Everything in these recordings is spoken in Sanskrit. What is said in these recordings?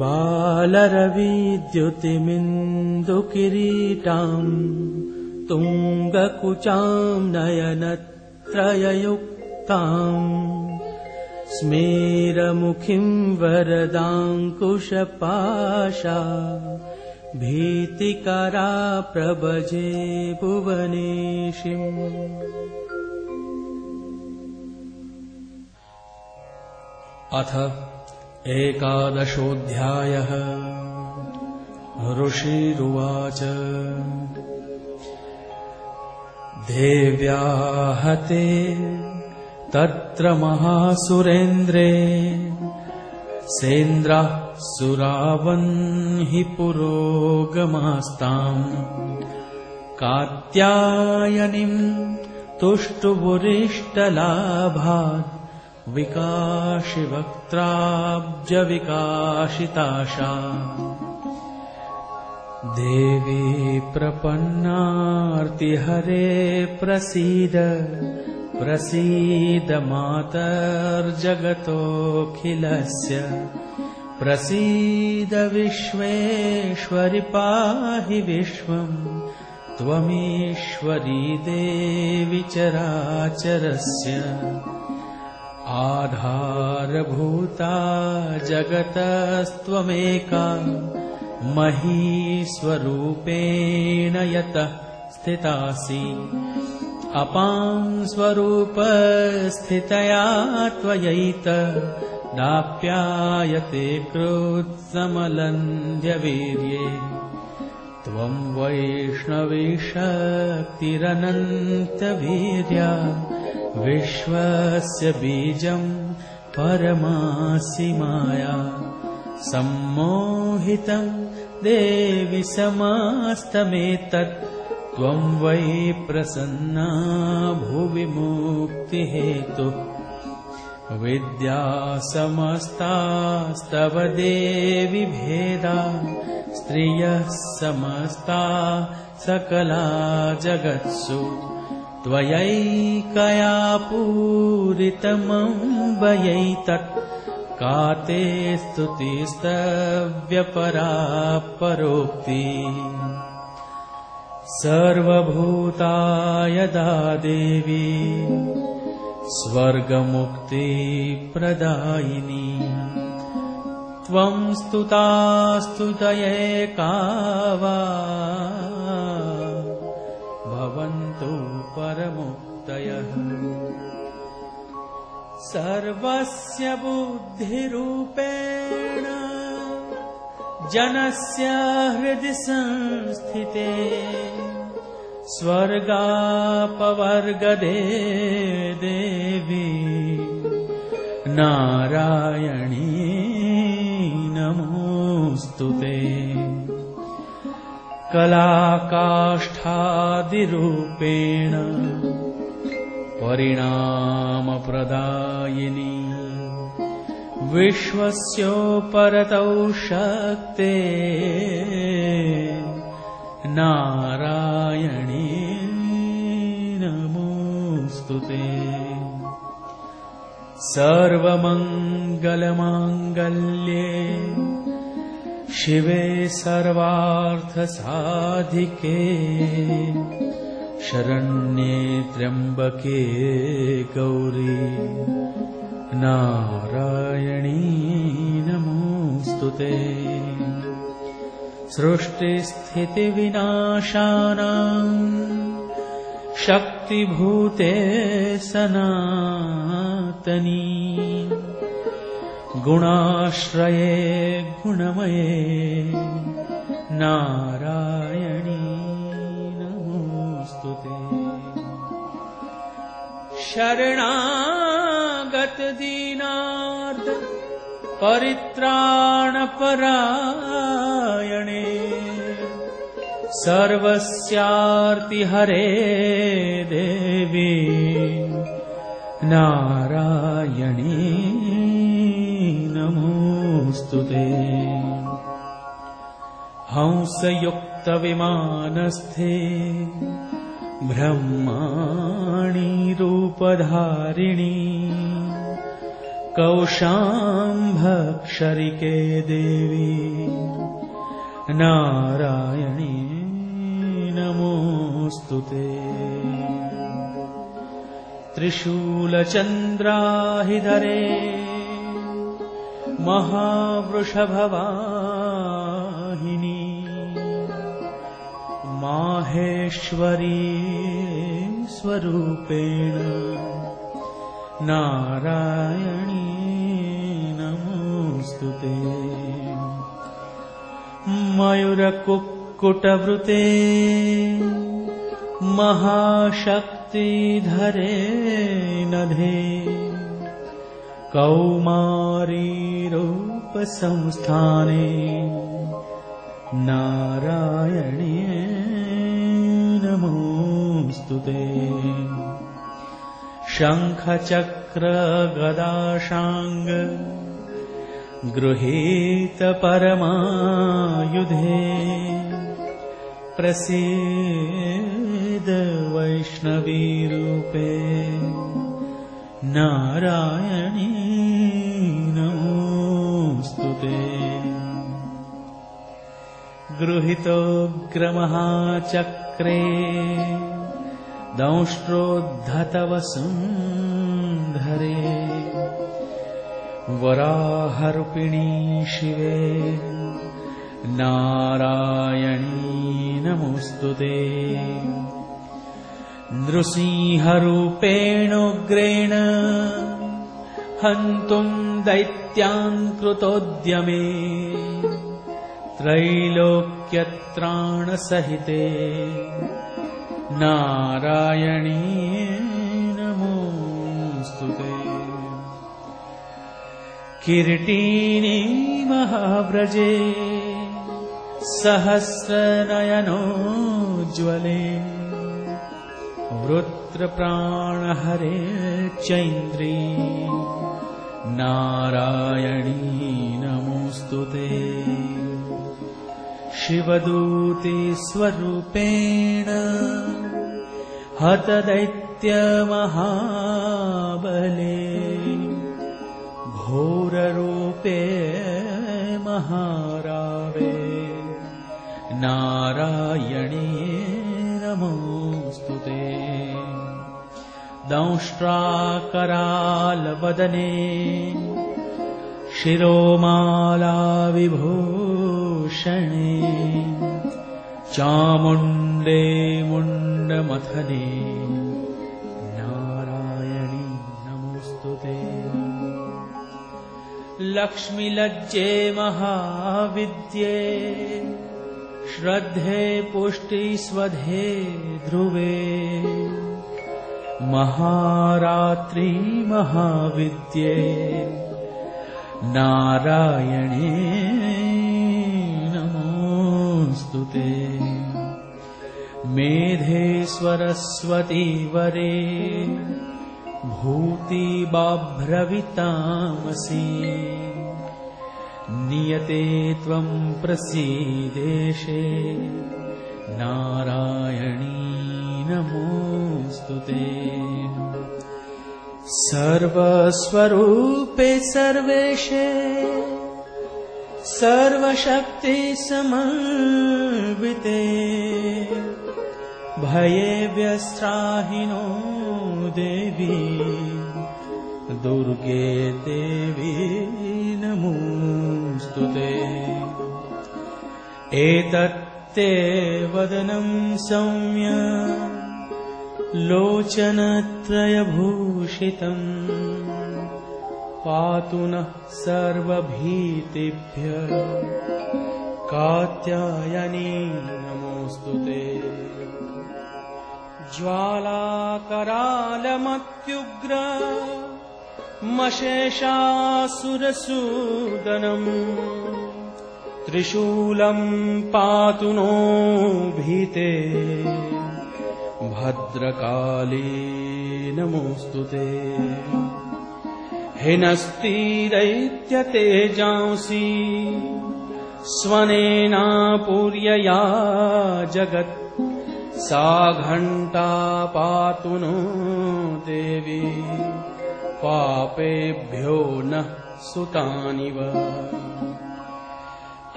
बालरविद्युतिमिन्दुकिरीटाम् तुङ्गकुचाम् नयनत्रययुक्ताम् स्मेरमुखिम् वरदाङ्कुशपाशा भीतिकरा प्रभजे भुवनेशिम् अथ एकादशोऽध्यायः। ऋषिरुवाच। देव्याहते तत्र महासुरेन्द्रे सेन्द्रः हि पुरोगमास्ताम् कात्यायनिम् तुष्टुबुरिष्टलाभात् विकाशिवक्त्राब्जविकाशिताशा। देवी प्रपन्नार्तिहरे प्रसीद प्रसीद मातर्जगतोऽखिलस्य प्रसीद विश्वेश्वरि पाहि विश्वम् त्वमीश्वरी देवि चराचरस्य आधारभूता जगतस्त्वमेका महीस्वरूपेण यतः स्थितासि स्वरूपस्थितया त्वयैत नाप्यायते कृत्समलन्ध्यवीर्ये त्वम् वैष्णवीशक्तिरनन्तवीर्या विश्वस्य बीजम् परमासि माया। सम्मोहितम् देवि समास्तमेतत् त्वम् वै प्रसन्ना भुवि मुक्तिहेतु। विद्या समस्तास्तव देवि भेदा स्त्रियः समस्ता सकला जगत्सु। त्वयैकया पूरितमम्बयैतत् का ते स्तुतिस्तव्यपरा परोक्ति सर्वभूता यदा देवी स्वर्गमुक्तिप्रदायिनी। त्वम् स्तुतास्तुतये का वा भवन्तु परमुक्तयः। सर्वस्य बुद्धिरूपेण जनस्य हृदि संस्थिते स्वर्गापवर्गदे देवी नारायणी नमोऽस्तु ते कलाकाष्ठादिरूपेण परिणामप्रदायिनी विश्वस्योपरतौ शक्ते नारायणी नमोऽस्तु ते। सर्वमङ्गलमाङ्गल्ये शिवे सर्वार्थसाधिके शरण्ये त्र्यम्बके गौरी नारायणी सृष्टिस्थितिविनाशानाम् शक्तिभूते सनातनी। गुणाश्रये गुणमये नारायणी शरणागतदीनार्द परित्राणपरायणे। सर्वस्यार्तिहरे देवी नारायणी नमोऽस्तु ते। हंसयुक्तविमानस्थे ब्रह्माणि रूपधारिणी कौशाम्भक्षरिके देवी नारायणी नमोऽस्तु ते। त्रिशूलचन्द्राहिधरे महावृषभवाहिनी माहेश्वरी स्वरूपेण नारायणी नमोऽस्तु ते। मयूरकुक्कुटवृते महाशक्तिधरे नधे। कौमारीरूपसंस्थाने नारायणी नमोऽस्तु ते शङ्खचक्रगदाशाङ्ग गृहीत परमायुधे प्रसीद वैष्णवीरूपे नारायणी नमोऽस्तु ते। गृहीतोऽग्रमहाचक्रे दंष्ट्रोद्धतवसुन्धरे वराहरूपिणी शिवे नारायणी नमोऽस्तु ते नृसिंहरूपेणोग्रेण हन्तुम् दैत्यान् कृतोद्यमे त्रैलोक्यत्राणसहिते नारायणी नमोऽस्तु ते किरीटिनी महाव्रजे सहस्रनयनोज्ज्वले वृत्रप्राणहरे चैन्द्री नारायणी नमोऽस्तु ते शिवदूतिस्वरूपेण हतदैत्यमहाबले घोररूपे महारावे नारायणी नमोऽस्तु ते। दंष्ट्राकरालवदने शिरोमालाविभूषणे चामुण्डे मुण्डमथने। नारायणी नमोऽस्तु ते। लक्ष्मीलज्जे महाविद्ये। श्रद्धे पुष्टिस्वधे ध्रुवे। महारात्रि महाविद्ये। नारायणे नमोऽस्तु ते मेधे स्वरस्वती वरे भूतिबाभ्रवितामसि। नियते त्वम् प्रसीदेशे नारायणी नमोऽस्तु ते सर्वस्वरूपे सर्वेशे सर्वशक्तिसमन्विते भये व्यस्त्राहिनो देवी दुर्गे देवी नमोऽस्तु ते एतत्ते वदनं सौम्य लोचनत्रयभूषितम् पातु नः सर्वभीतिभ्य। कात्यायनी नमोऽस्तु ते। ज्वालाकरालमत्युग्र मशेषासुरसूदनम्। त्रिशूलम् पातु नो भीते। भद्रकाली नमोऽस्तु ते हिनस्तिदैत्यतेजांसि स्वनेनापूर्यया जगत् सा घण्टा पातु नो देवी पापेभ्यो नः सुतानिव।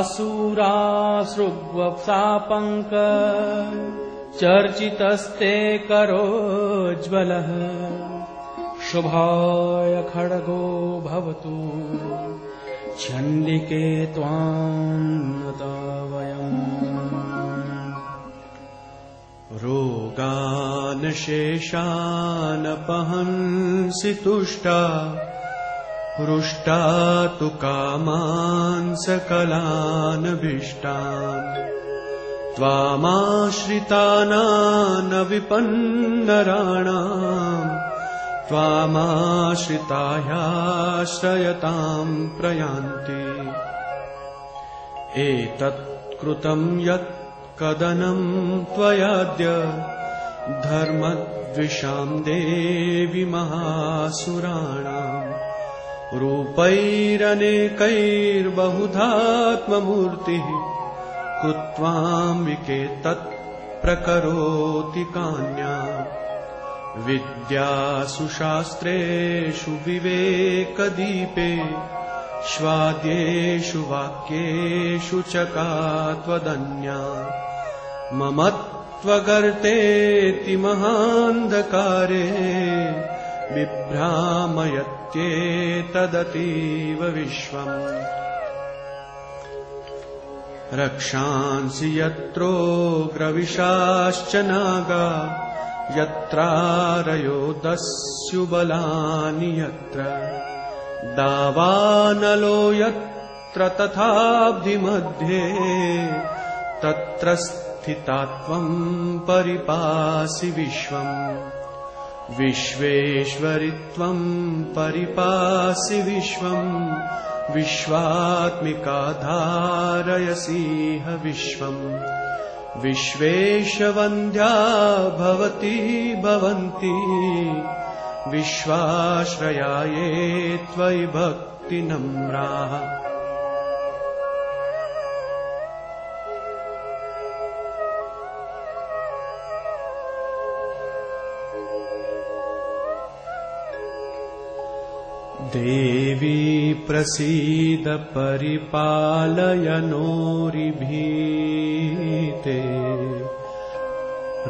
असुरासृग्वप्सापङ्क चर्चितस्ते करोज्ज्वलः शुभाय खड्गो भवतु। चण्डिके त्वान्नता वयम् रोगानशेषानपहंसि तुष्टा हृष्टा तु कामान् सकलानभीष्टान् त्वामाश्रितानान विपन्नराणाम् त्वामाश्रितायाश्रयताम् प्रयान्ति। एतत् कृतम् यत् कदनम् त्वयाद्य धर्मद्विषाम् देवि महासुराणाम् रूपैरनेकैर्बहुधात्ममूर्तिः कृत्वाम्बिके तत् प्रकरोति कान्या विद्यासु शास्त्रेषु विवेकदीपे स्वाद्येषु वाक्येषु च का त्वदन्या मम त्वगर्तेति महान्धकारे बिभ्रामयत्येतदतीव विश्वम्। रक्षांसि यत्रोग्रविशाश्च नागा यत्रारयो दस्युबलानि यत्र दावानलो यत्र तथाब्धिमध्ये तत्र स्थिता त्वम् परिपासि विश्वम् विश्वेश्वरि त्वम् परिपासि विश्वम् विश्वात्मिका धारयसीह विश्वम् विश्वेशवन्ध्या भवती भवन्ति। विश्वाश्रयाये त्वयि भक्तिनम्राः। देवी प्रसीद परिपालय नोरिभीते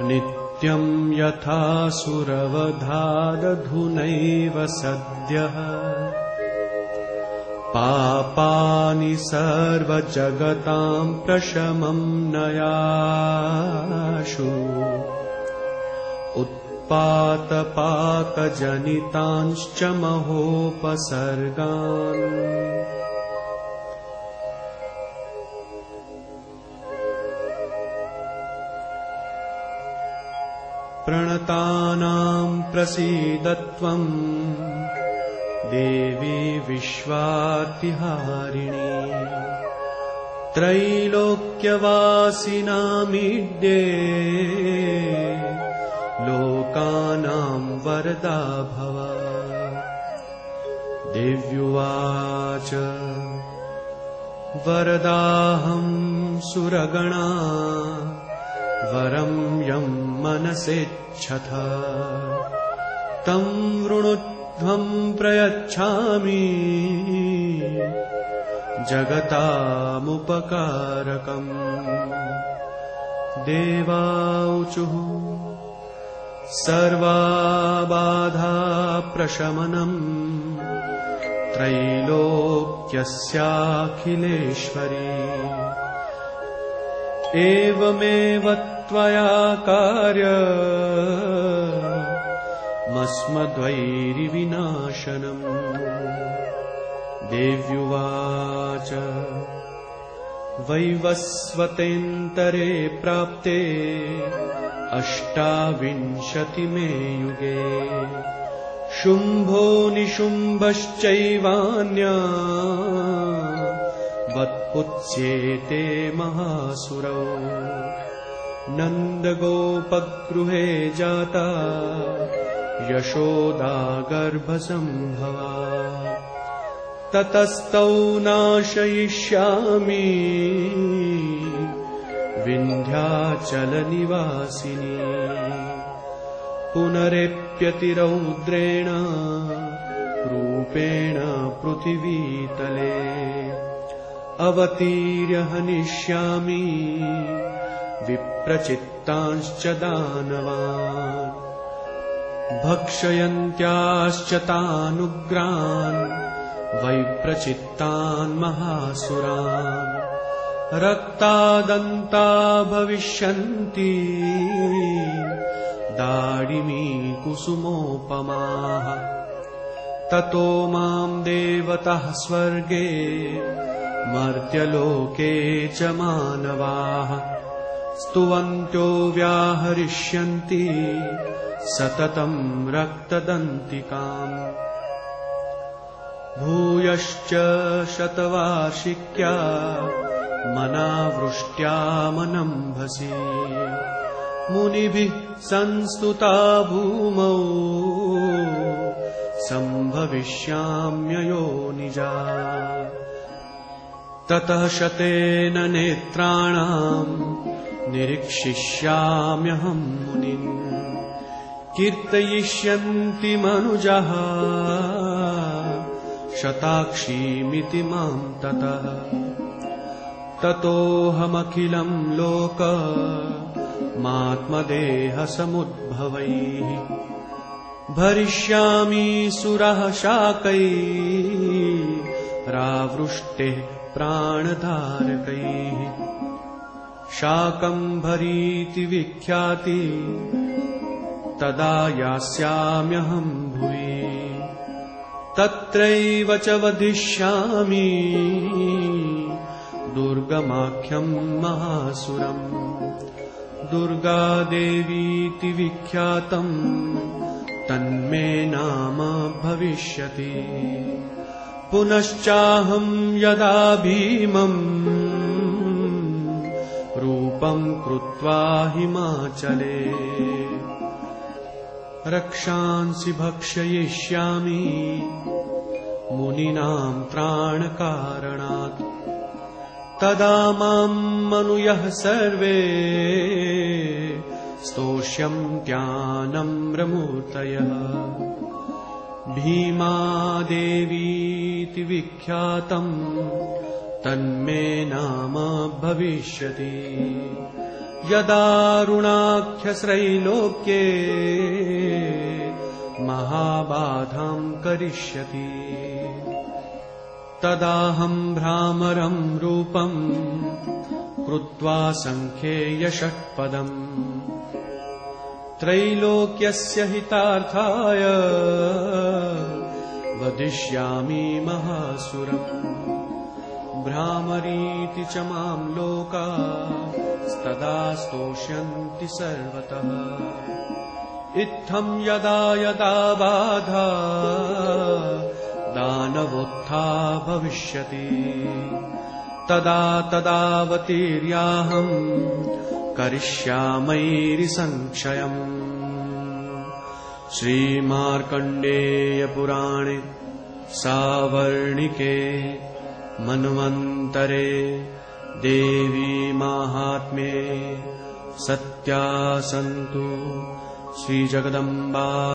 नित्यम् यथा सुरवधादधुनैव सद्यः। पापानि सर्वजगताम् प्रशमम् नयाशु। उत्पातपाकजनितांश्च महोपसर्गान् प्रणतानाम् प्रसीदत्वम्। देवी विश्वातिहारिणी। त्रैलोक्यवासिनामीड्ये। लोकानाम् वरदा भव। देव्युवाच। वरदाहम् सुरगणा। वरम् मनसेच्छथ। तम् वृणुध्वम् प्रयच्छामि। जगतामुपकारकम्। देवाऊचुः सर्वाबाधा प्रशमनम् त्रैलोक्यस्याखिलेश्वरी एवमेव त्वया कार्य। मस्मद्वैरिविनाशनम्। देव्युवाच वैवस्वतेन्तरे प्राप्ते अष्टाविंशतिमे युगे शुम्भो निशुम्भश्चैवान्या वत्पुत्स्येते महासुरौ नन्दगोपगृहे जाता यशोदागर्भसम्भवा ततस्तौ नाशयिष्यामि विन्ध्याचलनिवासिनी पुनरेप्यतिरौद्रेण रूपेण पृथिवीतले अवतीर्य हनिष्यामि विप्रचित्तांश्च दानवान्। भक्षयन्त्याश्च तानुग्रान्। वैप्रचित्तान् महासुरान्। रक्तादन्ता भविष्यन्ति। दाडिमी कुसुमोपमाः ततो माम् देवतः स्वर्गे मर्त्यलोके च मानवाः। स्तुवन्त्यो व्याहरिष्यन्ति सततम् रक्तदन्तिकाम्। भूयश्च शतवार्षिक्या मनावृष्ट्यामनम्भसि मुनिभिः संस्तुता भूमौ सम्भविष्याम्ययो निजा ततः शतेन नेत्राणाम् निरीक्षिष्याम्यहम् मुनिम् कीर्तयिष्यन्ति मनुजः। शताक्षीमिति माम् ततः। ततोऽहमखिलम् लोक मात्मदेहसमुद्भवैः। भरिष्यामि सुरः शाकैः। रावृष्टेः प्राणधारकैः शाकम्भरीति विख्याति तदा यास्याम्यहम् भुवि। तत्रैव च वदिष्यामि दुर्गमाख्यम् महासुरम्। दुर्गादेवीति विख्यातम् तन्मे नाम भविष्यति पुनश्चाहम् यदा भीमम् रूपम् कृत्वा हिमाचले। रक्षांसि भक्षयिष्यामि मुनिनाम् त्राणकारणात् तदा माम् मनुयः सर्वे स्तोष्यन्त्यानम्रमूर्तयः भीमादेवीति विख्यातम्। तन्मे नाम भविष्यति। यदारुणाख्यस्रैलोक्ये महाबाधाम् करिष्यति। तदाहम् भ्रामरम् रूपम् कृत्वा सङ्ख्ये यषट्पदम् त्रैलोक्यस्य हितार्थाय वदिष्यामि महासुरम्। भ्रामरीति च माम् लोकास्तदा स्तोष्यन्ति सर्वतः। इत्थम् यदा यदा बाधा दानवोत्था भविष्यति। तदा तदावतीर्याहम् करिष्यामैरिसङ्क्षयम्। श्रीमार्कण्डेयपुराणे सावर्णिके मन्वन्तरे देवी माहात्म्ये सत्या सन्तु श्रीजगदम्बा